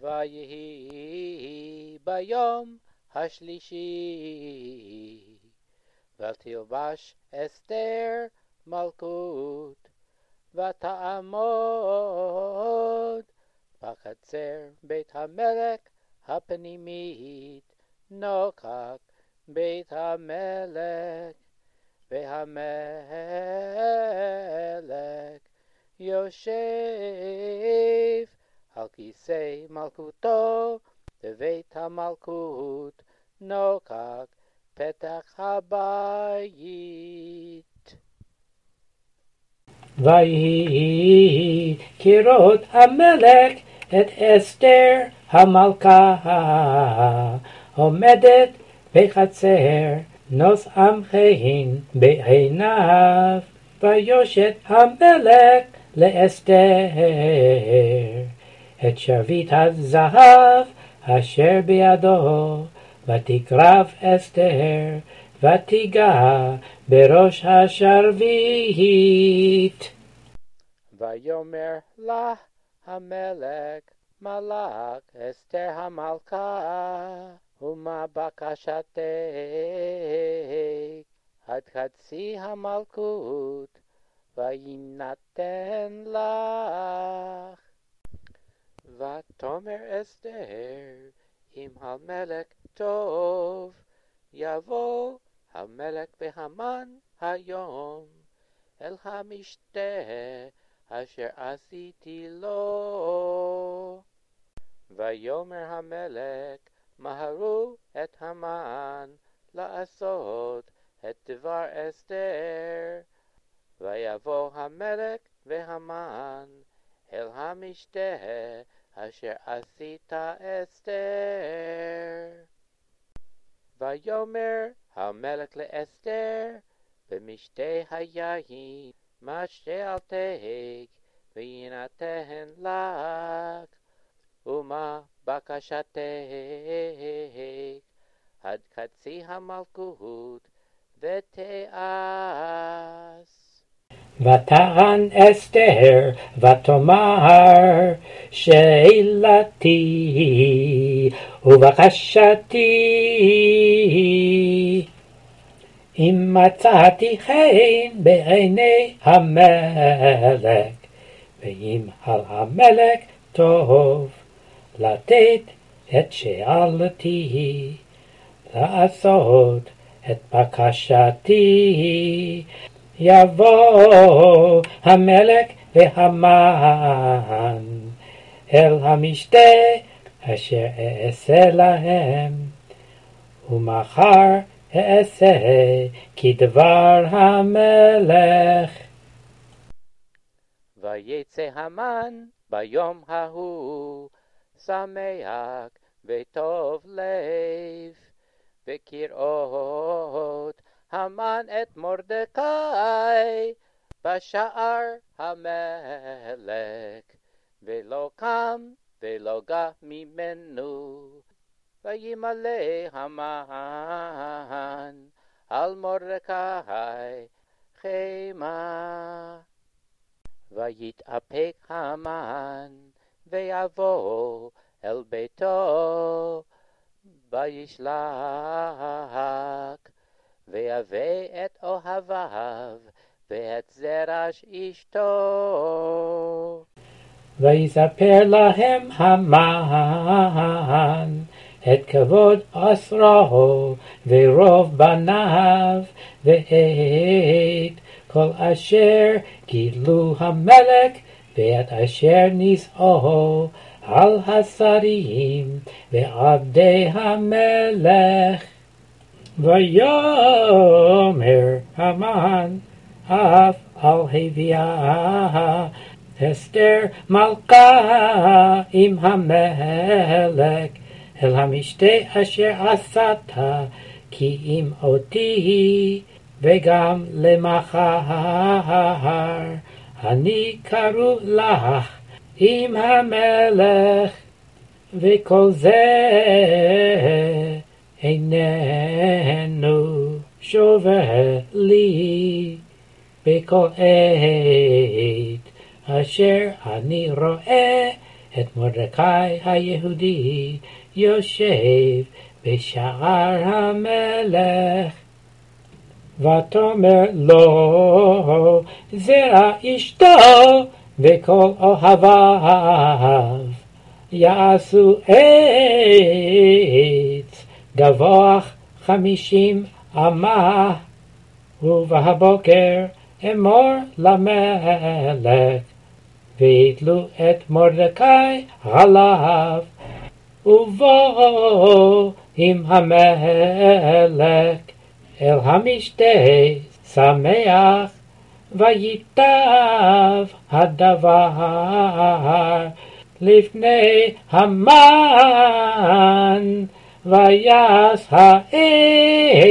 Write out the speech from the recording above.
ויהי ביום השלישי, ותלבש אסתר מלכות, ותעמוד בחצר בית המלך הפנימית, נוכח בית המלך, והמלך יושב על כיסא מלכותו בבית המלכות, נוכח פתח הבית. ויהי כראות המלך את אסתר המלכה עומדת בחצר נוס עמכהן בעיניו ויושת המלך לאסתר את שרביט הזהב אשר בידו ותקרב אסתר ותיגע בראש השרביט. ויאמר לה המלך מלאך אסתר המלכה ומה בקשתך עד חצי המלכות ויינתן לך ותאמר אסתר אם המלך טוב יבוא המלך בהמן היום אל המשתה אשר עשיתי לו. ויאמר המלך מהרו את המן לעשות את דבר אסתר. ויבוא המלך והמן אל המשתה אשר עשית אסתר. ויאמר המלך לאסתר במשתה היין משתה אל תהג ויינתן לך ומה בקשתך עד חצי המלכות ותעש. ותען אסתר ותאמר שאלתי ובקשתי אם מצאתי חן בעיני המלך ואם על המלך טוב לתת את שאלתי לעשות את בקשתי יבוא המלך והמן אל המשתה אשר אעשה להם, ומחר אעשה כדבר המלך. ויצא המן ביום ההוא שמח וטוב לב, וכראות המן את מרדכי בשער המלך, ולא קם ולא גע ממנו. וימלא המן על מרדכי חמה. ויתאפק המן ויבוא אל ביתו וישלח ויבא את אוהביו ואת זרש אשתו. ויספר להם המן את כבוד עשרו ורוב בניו ואת כל אשר גילו המלך ואת אשר נישאו על השרים ועבדי המלך. ויאמר המן אף על הביאה אסתר מלכה עם המלך אל המשתה אשר עשת כי אם אותי וגם למחר. אני קרוא לך עם המלך וכל זה איננו שווה לי בכל עת אשר אני רואה את מרדכי היהודי יושב בשער המלך. ותאמר לו זרע אשתו וכל אוהביו יעשו עץ גבוה חמישים אמה ובבוקר אמור למלך ויתלו את מרדכי עליו ובוא עם המלך אל המשתה שמח וייטב הדבר לפני המן ויעש העץ